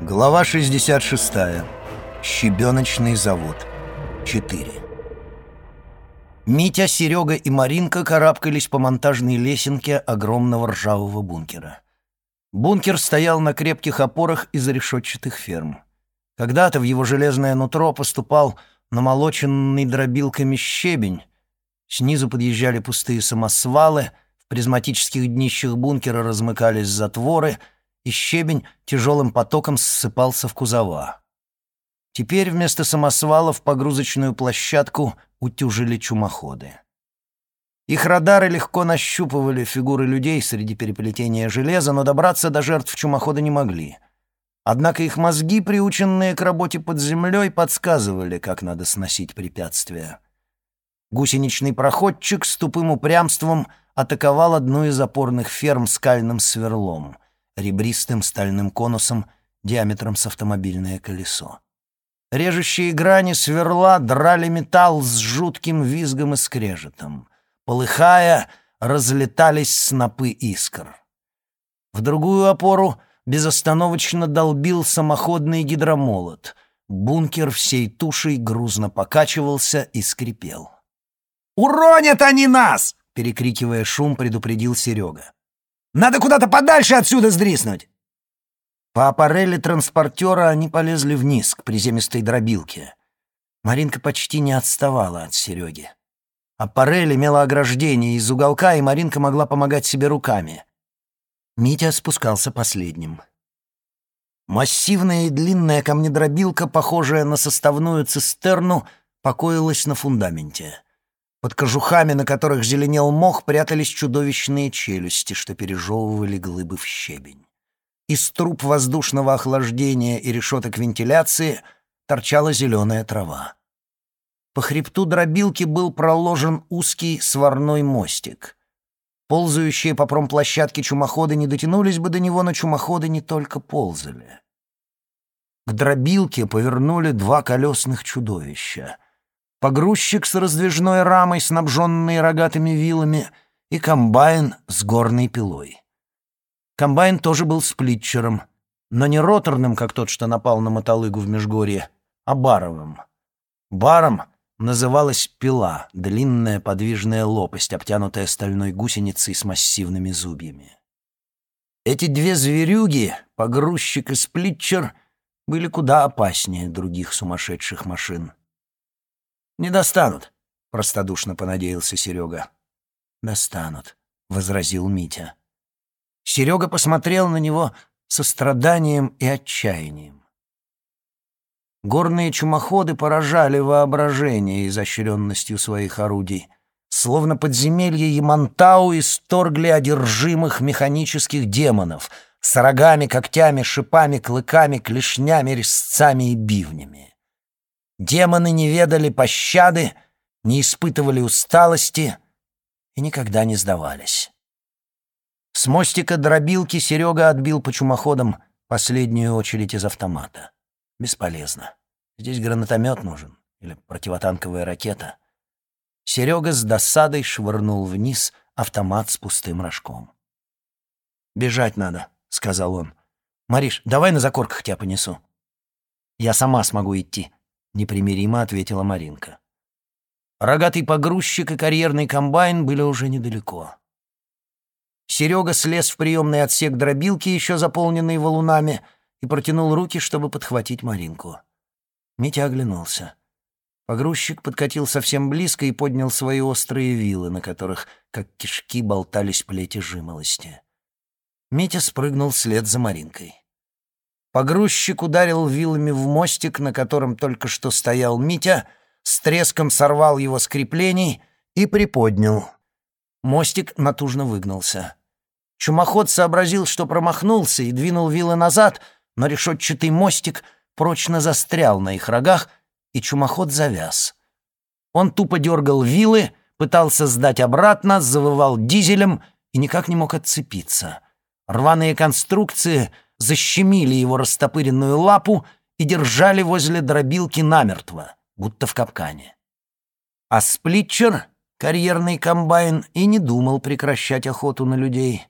Глава 66. Щебеночный завод. 4. Митя, Серега и Маринка карабкались по монтажной лесенке огромного ржавого бункера. Бункер стоял на крепких опорах из решетчатых ферм. Когда-то в его железное нутро поступал намолоченный дробилками щебень. Снизу подъезжали пустые самосвалы, в призматических днищах бункера размыкались затворы, и щебень тяжелым потоком ссыпался в кузова. Теперь вместо самосвалов погрузочную площадку утюжили чумоходы. Их радары легко нащупывали фигуры людей среди переплетения железа, но добраться до жертв чумохода не могли. Однако их мозги, приученные к работе под землей, подсказывали, как надо сносить препятствия. Гусеничный проходчик с тупым упрямством атаковал одну из опорных ферм скальным сверлом, ребристым стальным конусом диаметром с автомобильное колесо. Режущие грани сверла драли металл с жутким визгом и скрежетом. Полыхая, разлетались снопы искр. В другую опору безостановочно долбил самоходный гидромолот. Бункер всей тушей грузно покачивался и скрипел. «Уронят они нас!» — перекрикивая шум, предупредил Серега. «Надо куда-то подальше отсюда сдриснуть!» По аппарели транспортера они полезли вниз, к приземистой дробилке. Маринка почти не отставала от Сереги. Аппарель имела ограждение из уголка, и Маринка могла помогать себе руками. Митя спускался последним. Массивная и длинная камнедробилка, похожая на составную цистерну, покоилась на фундаменте. Под кожухами, на которых зеленел мох, прятались чудовищные челюсти, что пережевывали глыбы в щебень. Из труб воздушного охлаждения и решеток вентиляции торчала зеленая трава. По хребту дробилки был проложен узкий сварной мостик. Ползающие по промплощадке чумоходы не дотянулись бы до него, но чумоходы не только ползали. К дробилке повернули два колесных чудовища. Погрузчик с раздвижной рамой, снабженный рогатыми вилами, и комбайн с горной пилой. Комбайн тоже был сплитчером, но не роторным, как тот, что напал на мотолыгу в Межгорье, а баровым. Баром называлась пила, длинная подвижная лопасть, обтянутая стальной гусеницей с массивными зубьями. Эти две зверюги, погрузчик и сплитчер, были куда опаснее других сумасшедших машин. «Не достанут», — простодушно понадеялся Серега. «Достанут», — возразил Митя. Серега посмотрел на него со страданием и отчаянием. Горные чумоходы поражали воображение изощренностью своих орудий. Словно подземелье Ямантау исторгли одержимых механических демонов с рогами, когтями, шипами, клыками, клешнями, резцами и бивнями. Демоны не ведали пощады, не испытывали усталости и никогда не сдавались. С мостика дробилки Серега отбил по чумоходам последнюю очередь из автомата. Бесполезно. Здесь гранатомет нужен или противотанковая ракета. Серега с досадой швырнул вниз автомат с пустым рожком. «Бежать надо», — сказал он. «Мариш, давай на закорках тебя понесу». «Я сама смогу идти», — непримиримо ответила Маринка. Рогатый погрузчик и карьерный комбайн были уже недалеко. Серега слез в приемный отсек дробилки, еще заполненный валунами, и протянул руки, чтобы подхватить Маринку. Митя оглянулся. Погрузчик подкатил совсем близко и поднял свои острые вилы, на которых, как кишки, болтались плети жимолости. Митя спрыгнул вслед за Маринкой. Погрузчик ударил вилами в мостик, на котором только что стоял Митя, с треском сорвал его с креплений и приподнял. Мостик натужно выгнулся. Чумоход сообразил, что промахнулся, и двинул вилы назад, но решетчатый мостик прочно застрял на их рогах, и чумоход завяз. Он тупо дергал вилы, пытался сдать обратно, завывал дизелем и никак не мог отцепиться. Рваные конструкции защемили его растопыренную лапу и держали возле дробилки намертво, будто в капкане. А сплитчер, карьерный комбайн, и не думал прекращать охоту на людей.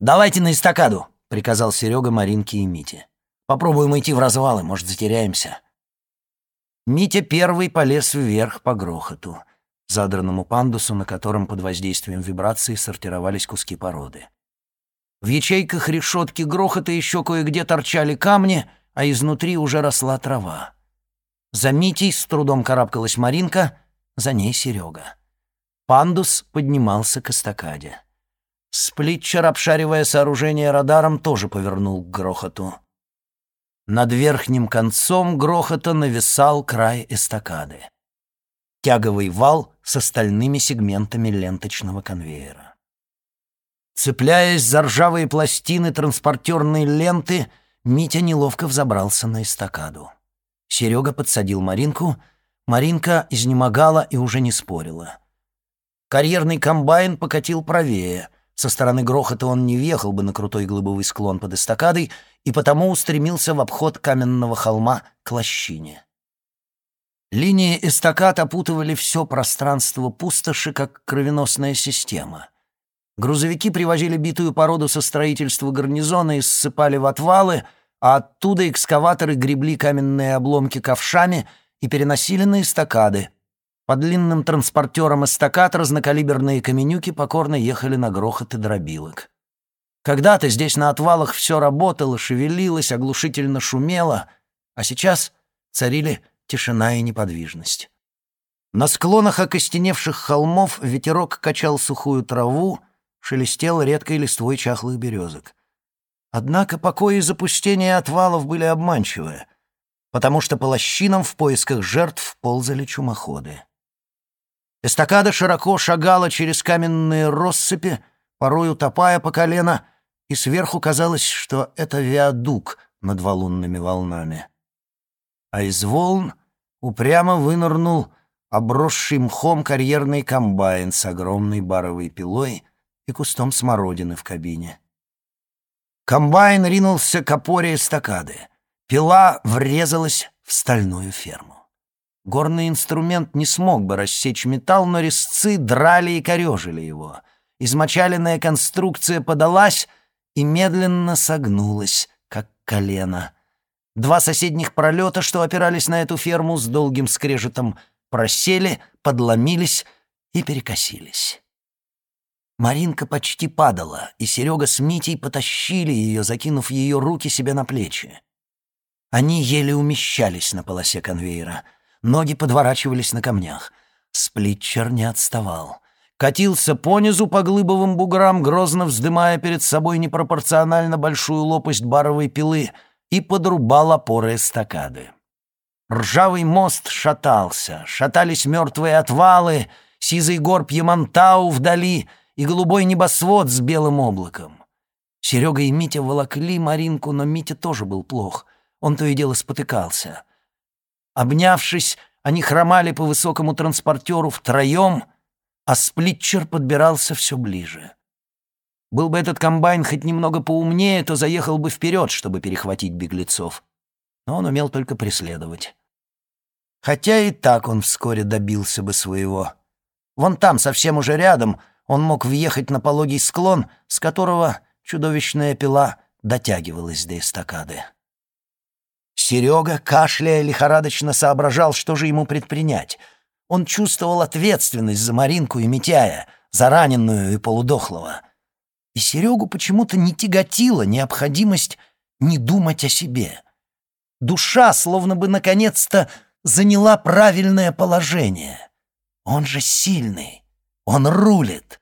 «Давайте на эстакаду», — приказал Серега Маринке и Мите. Попробуем идти в развалы, может, затеряемся. Митя первый полез вверх по грохоту, задранному пандусу, на котором под воздействием вибрации сортировались куски породы. В ячейках решетки грохота еще кое-где торчали камни, а изнутри уже росла трава. За Митей с трудом карабкалась Маринка, за ней Серега. Пандус поднимался к эстакаде. Сплитчер, обшаривая сооружение радаром, тоже повернул к грохоту. Над верхним концом грохота нависал край эстакады. Тяговый вал с остальными сегментами ленточного конвейера. Цепляясь за ржавые пластины транспортерной ленты, Митя неловко взобрался на эстакаду. Серега подсадил Маринку. Маринка изнемогала и уже не спорила. Карьерный комбайн покатил правее. Со стороны грохота он не въехал бы на крутой глыбовый склон под эстакадой и потому устремился в обход каменного холма к лощине. Линии эстакад опутывали все пространство пустоши, как кровеносная система. Грузовики привозили битую породу со строительства гарнизона и ссыпали в отвалы — а оттуда экскаваторы гребли каменные обломки ковшами и переносили на эстакады. По длинным транспортерам эстакад разнокалиберные каменюки покорно ехали на грохот и дробилок. Когда-то здесь на отвалах все работало, шевелилось, оглушительно шумело, а сейчас царили тишина и неподвижность. На склонах окостеневших холмов ветерок качал сухую траву, шелестел редкой листвой чахлых березок. Однако покой и запустение отвалов были обманчивы, потому что по лощинам в поисках жертв ползали чумоходы. Эстакада широко шагала через каменные россыпи, порой утопая по колено, и сверху казалось, что это виадук над валунными волнами. А из волн упрямо вынырнул обросший мхом карьерный комбайн с огромной баровой пилой и кустом смородины в кабине. Комбайн ринулся к опоре эстакады. Пила врезалась в стальную ферму. Горный инструмент не смог бы рассечь металл, но резцы драли и корежили его. Измочаленная конструкция подалась и медленно согнулась, как колено. Два соседних пролета, что опирались на эту ферму с долгим скрежетом, просели, подломились и перекосились. Маринка почти падала, и Серега с Митей потащили ее, закинув ее руки себе на плечи. Они еле умещались на полосе конвейера. Ноги подворачивались на камнях. Сплитчер не отставал. Катился понизу по глыбовым буграм, грозно вздымая перед собой непропорционально большую лопасть баровой пилы и подрубал опоры эстакады. Ржавый мост шатался, шатались мертвые отвалы, сизый горб Ямантау вдали — и голубой небосвод с белым облаком. Серега и Митя волокли Маринку, но Митя тоже был плох. Он то и дело спотыкался. Обнявшись, они хромали по высокому транспортеру втроем, а сплитчер подбирался все ближе. Был бы этот комбайн хоть немного поумнее, то заехал бы вперед, чтобы перехватить беглецов. Но он умел только преследовать. Хотя и так он вскоре добился бы своего. Вон там, совсем уже рядом — он мог въехать на пологий склон, с которого чудовищная пила дотягивалась до эстакады. Серега, кашляя, лихорадочно соображал, что же ему предпринять. Он чувствовал ответственность за Маринку и Митяя, за раненую и полудохлого. И Серегу почему-то не тяготила необходимость не думать о себе. Душа словно бы наконец-то заняла правильное положение. Он же сильный. Он рулит.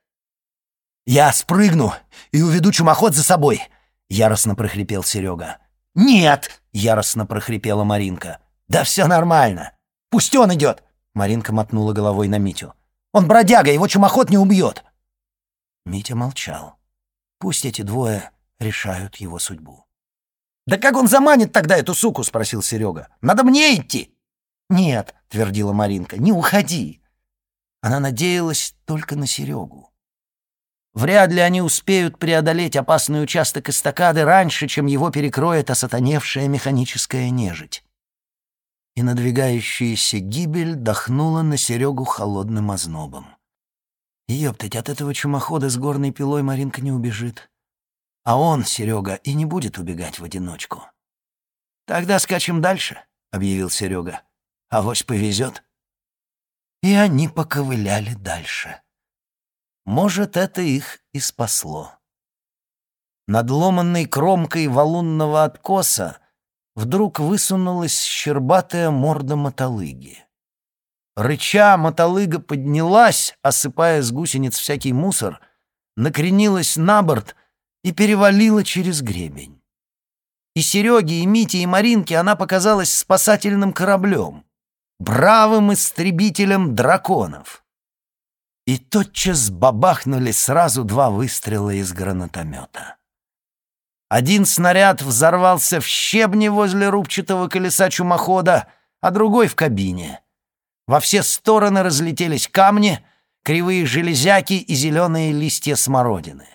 «Я спрыгну и уведу чумоход за собой!» — яростно прохрипел Серега. «Нет!» — яростно прохрипела Маринка. «Да все нормально. Пусть он идет!» Маринка мотнула головой на Митю. «Он бродяга, его чумоход не убьет!» Митя молчал. Пусть эти двое решают его судьбу. «Да как он заманит тогда эту суку?» — спросил Серега. «Надо мне идти!» «Нет», — твердила Маринка, — «не уходи. Она надеялась только на Серегу. Вряд ли они успеют преодолеть опасный участок эстакады раньше, чем его перекроет осатаневшая механическая нежить. И надвигающаяся гибель дохнула на Серегу холодным ознобом. Ёптать, от этого чумохода с горной пилой Маринка не убежит. А он, Серега, и не будет убегать в одиночку. «Тогда скачем дальше», — объявил Серега. «Авось повезет». И они поковыляли дальше. Может, это их и спасло. Над ломанной кромкой валунного откоса вдруг высунулась щербатая морда мотолыги. Рыча, мотолыга поднялась, осыпая с гусениц всякий мусор, накренилась на борт и перевалила через гребень. И Сереге, и Мите, и Маринке она показалась спасательным кораблем, бравым истребителем драконов. И тотчас бабахнули сразу два выстрела из гранатомета. Один снаряд взорвался в щебне возле рубчатого колеса чумохода, а другой — в кабине. Во все стороны разлетелись камни, кривые железяки и зеленые листья смородины.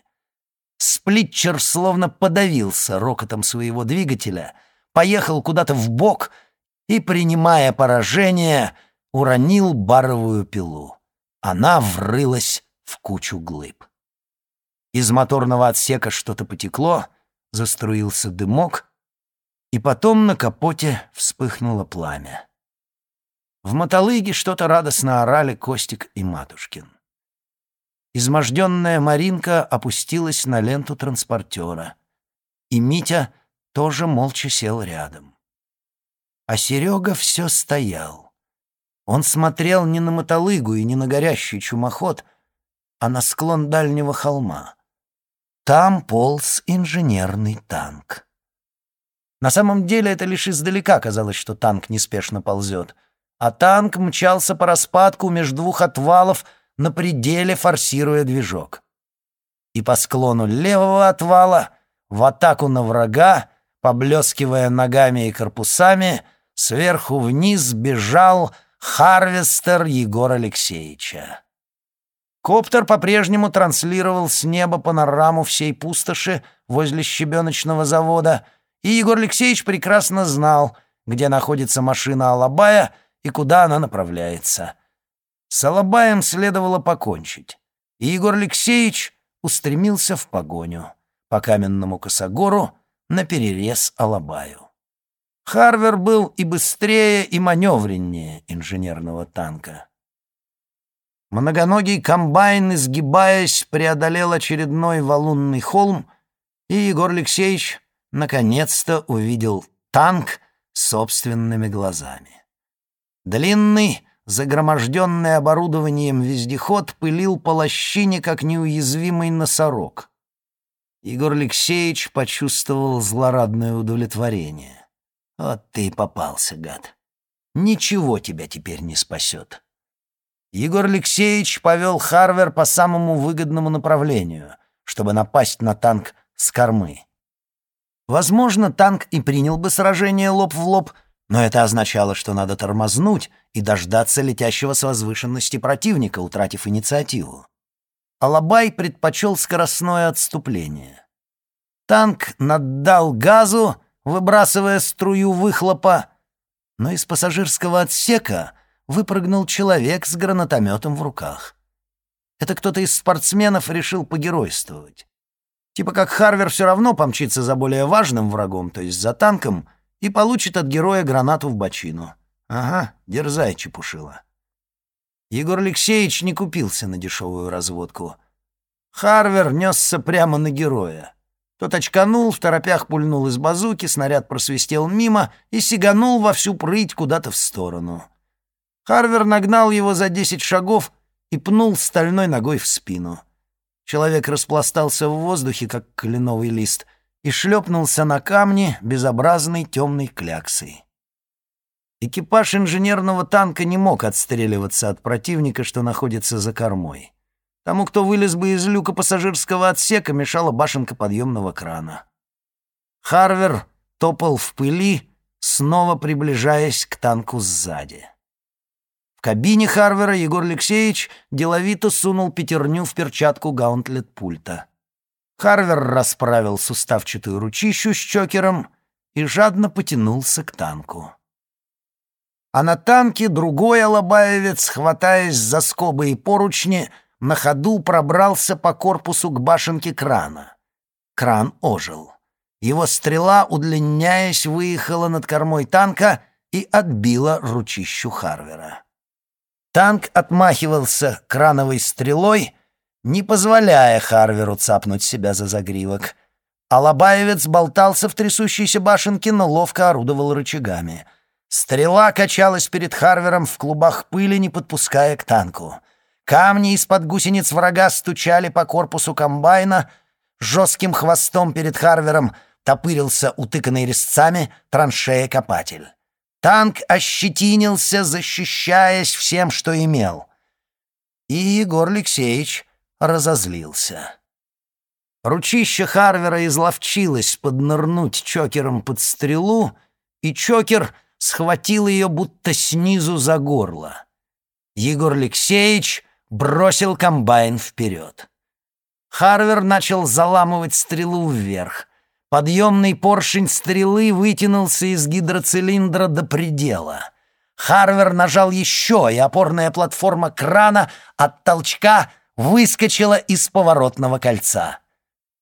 Сплитчер словно подавился рокотом своего двигателя, поехал куда-то в бок и, принимая поражение, уронил баровую пилу. Она врылась в кучу глыб. Из моторного отсека что-то потекло, заструился дымок, и потом на капоте вспыхнуло пламя. В мотолыге что-то радостно орали Костик и Матушкин. Изможденная Маринка опустилась на ленту транспортера, и Митя тоже молча сел рядом. А Серега все стоял. Он смотрел не на мотолыгу и не на горящий чумоход, а на склон дальнего холма. Там полз инженерный танк. На самом деле это лишь издалека казалось, что танк неспешно ползет, а танк мчался по распадку между двух отвалов на пределе, форсируя движок. И по склону левого отвала, в атаку на врага, поблескивая ногами и корпусами, сверху вниз бежал Харвестер Егор Алексеевича. Коптер по-прежнему транслировал с неба панораму всей пустоши возле щебеночного завода, и Егор Алексеевич прекрасно знал, где находится машина Алабая и куда она направляется. С Алабаем следовало покончить, и Егор Алексеевич устремился в погоню по каменному косогору на перерез Алабаю. Харвер был и быстрее, и маневреннее инженерного танка. Многоногий комбайн, изгибаясь, преодолел очередной валунный холм, и Егор Алексеевич наконец-то увидел танк собственными глазами. Длинный, загроможденный оборудованием вездеход пылил по лощине, как неуязвимый носорог. Егор Алексеевич почувствовал злорадное удовлетворение. «Вот ты и попался, гад. Ничего тебя теперь не спасет». Егор Алексеевич повел Харвер по самому выгодному направлению, чтобы напасть на танк с кормы. Возможно, танк и принял бы сражение лоб в лоб, но это означало, что надо тормознуть и дождаться летящего с возвышенности противника, утратив инициативу. Алабай предпочел скоростное отступление. Танк наддал газу, выбрасывая струю выхлопа, но из пассажирского отсека выпрыгнул человек с гранатометом в руках. Это кто-то из спортсменов решил погеройствовать. Типа как Харвер все равно помчится за более важным врагом, то есть за танком, и получит от героя гранату в бочину. Ага, дерзай, чепушила. Егор Алексеевич не купился на дешевую разводку. Харвер несся прямо на героя. Тот очканул, в торопях пульнул из базуки, снаряд просвистел мимо и сиганул во всю прыть куда-то в сторону. Харвер нагнал его за десять шагов и пнул стальной ногой в спину. Человек распластался в воздухе, как кленовый лист, и шлепнулся на камни безобразной темной кляксой. Экипаж инженерного танка не мог отстреливаться от противника, что находится за кормой. Тому, кто вылез бы из люка пассажирского отсека, мешала башенка подъемного крана. Харвер топал в пыли, снова приближаясь к танку сзади. В кабине Харвера Егор Алексеевич деловито сунул пятерню в перчатку гаунтлет пульта. Харвер расправил суставчатую ручищу с чокером и жадно потянулся к танку. А на танке другой алабаевец, хватаясь за скобы и поручни, на ходу пробрался по корпусу к башенке крана. Кран ожил. Его стрела, удлиняясь, выехала над кормой танка и отбила ручищу Харвера. Танк отмахивался крановой стрелой, не позволяя Харверу цапнуть себя за загривок. Алабаевец болтался в трясущейся башенке, но ловко орудовал рычагами. Стрела качалась перед Харвером в клубах пыли, не подпуская к танку. Камни из-под гусениц врага стучали по корпусу комбайна, жестким хвостом перед Харвером топырился утыканный резцами траншея-копатель. Танк ощетинился, защищаясь всем, что имел. И Егор Алексеевич разозлился. Ручище Харвера изловчилось поднырнуть чокером под стрелу, и чокер схватил ее будто снизу за горло. Егор Алексеевич бросил комбайн вперед. Харвер начал заламывать стрелу вверх. Подъемный поршень стрелы вытянулся из гидроцилиндра до предела. Харвер нажал еще, и опорная платформа крана от толчка выскочила из поворотного кольца.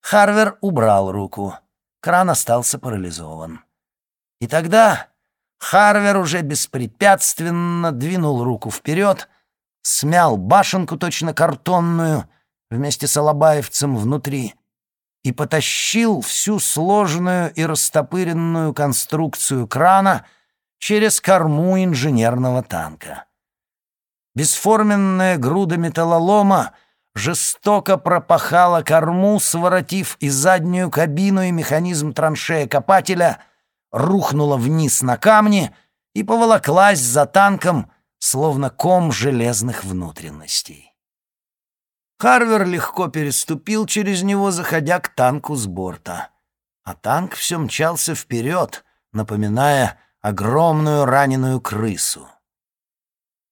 Харвер убрал руку. Кран остался парализован. И тогда Харвер уже беспрепятственно двинул руку вперед, смял башенку точно картонную вместе с алабаевцем внутри и потащил всю сложную и растопыренную конструкцию крана через корму инженерного танка. Бесформенная груда металлолома жестоко пропахала корму, своротив и заднюю кабину и механизм траншея копателя, рухнула вниз на камни и поволоклась за танком, словно ком железных внутренностей. Харвер легко переступил через него, заходя к танку с борта. А танк все мчался вперед, напоминая огромную раненую крысу.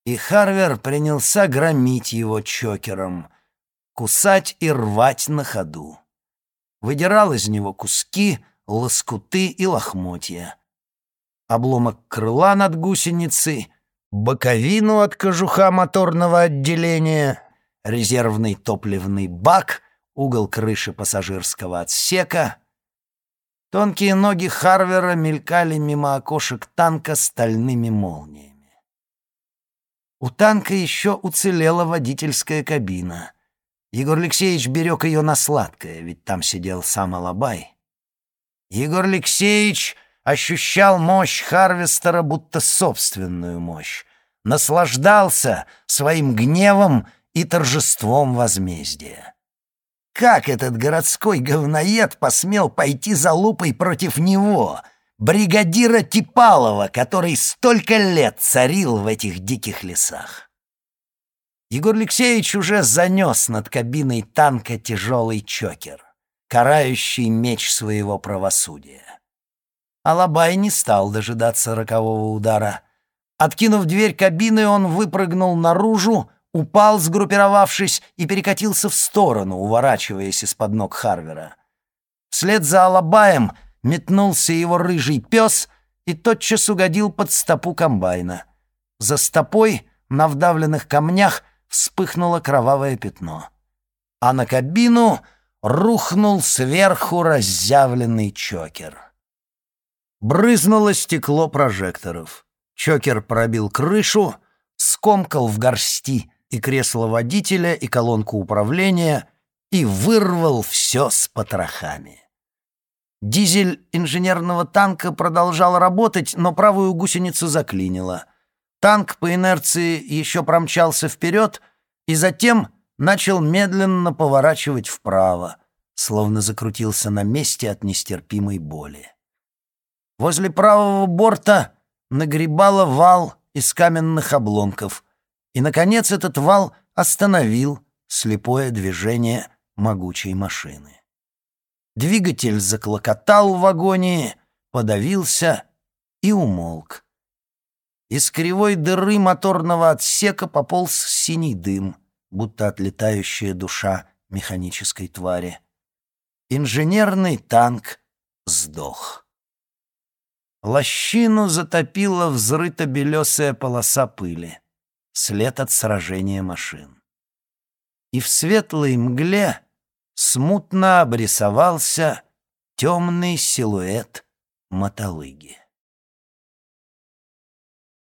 И Харвер принялся громить его чокером, кусать и рвать на ходу. Выдирал из него куски, лоскуты и лохмотья. Обломок крыла над гусеницей, боковину от кожуха моторного отделения — резервный топливный бак, угол крыши пассажирского отсека. Тонкие ноги Харвера мелькали мимо окошек танка стальными молниями. У танка еще уцелела водительская кабина. Егор Алексеевич берег ее на сладкое, ведь там сидел сам Алабай. Егор Алексеевич ощущал мощь Харвестера, будто собственную мощь. Наслаждался своим гневом и торжеством возмездия. Как этот городской говноед посмел пойти за лупой против него, бригадира Типалова, который столько лет царил в этих диких лесах? Егор Алексеевич уже занес над кабиной танка тяжелый чокер, карающий меч своего правосудия. Алабай не стал дожидаться рокового удара. Откинув дверь кабины, он выпрыгнул наружу, упал, сгруппировавшись, и перекатился в сторону, уворачиваясь из-под ног Харвера. Вслед за Алабаем метнулся его рыжий пес и тотчас угодил под стопу комбайна. За стопой на вдавленных камнях вспыхнуло кровавое пятно. А на кабину рухнул сверху разъявленный чокер. Брызнуло стекло прожекторов. Чокер пробил крышу, скомкал в горсти и кресло водителя, и колонку управления, и вырвал все с потрохами. Дизель инженерного танка продолжал работать, но правую гусеницу заклинило. Танк по инерции еще промчался вперед и затем начал медленно поворачивать вправо, словно закрутился на месте от нестерпимой боли. Возле правого борта нагребало вал из каменных обломков, и, наконец, этот вал остановил слепое движение могучей машины. Двигатель заклокотал в вагоне, подавился и умолк. Из кривой дыры моторного отсека пополз синий дым, будто отлетающая душа механической твари. Инженерный танк сдох. Лощину затопила взрыта белесая полоса пыли след от сражения машин. И в светлой мгле смутно обрисовался темный силуэт мотолыги.